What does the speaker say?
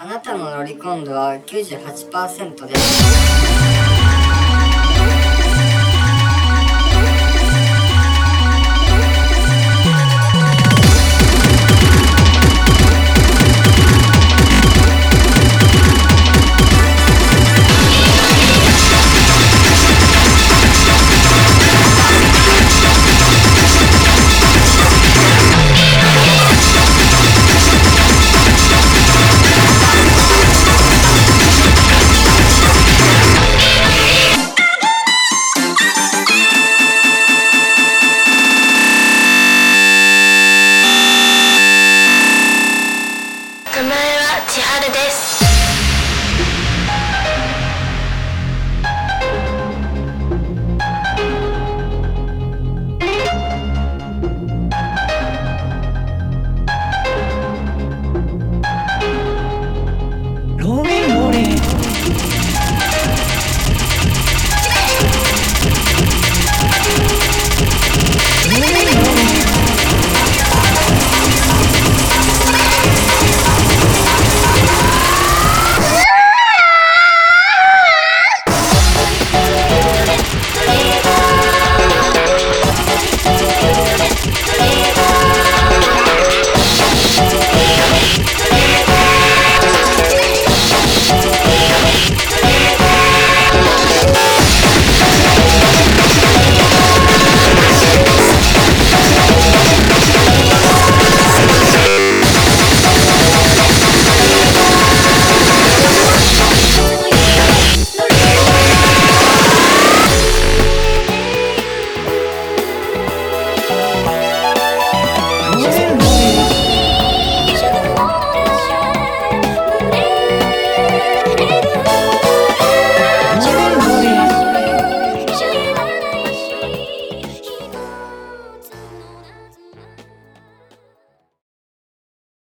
あなたのロリコン度は98%です。千春です。